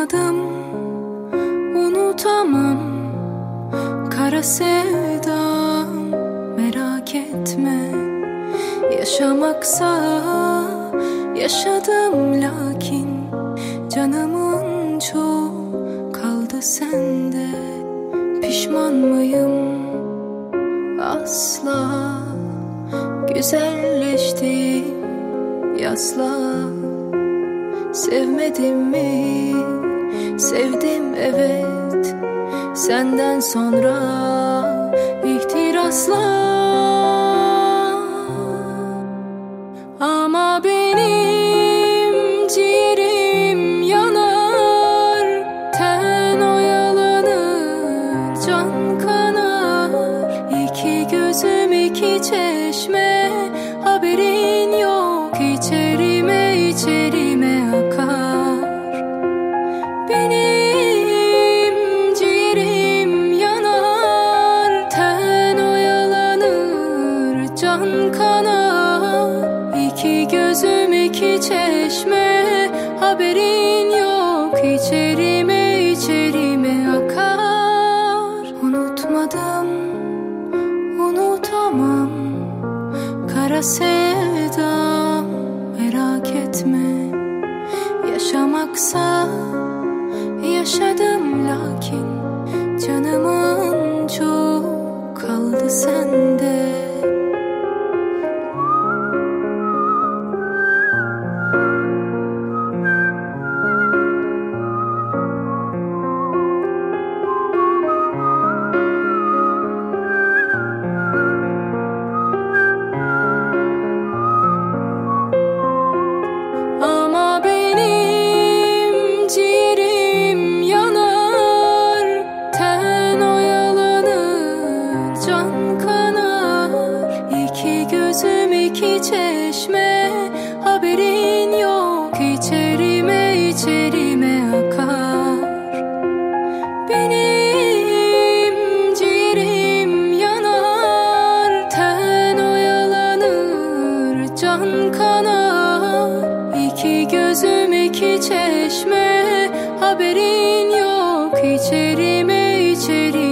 unutmadım unutamam. Kara sevdam merak etme. Yaşamaksa yaşadım lakin canımın çoğu kaldı sende. Pişman mıyım? Asla. Güzelleşti yasla. Sevmedim mi? Sevdim evet. Senden sonra ihtirasla sevdam merak etme. Yaşamaksa yaşadım lakin can kanar. İki gözüm iki çeşme. Haberin yok içerime içerime akar. Benim ciğerim yanar. Ten oyalanır can kanar. İki gözüm iki çeşme. Haberin yok içerime içerime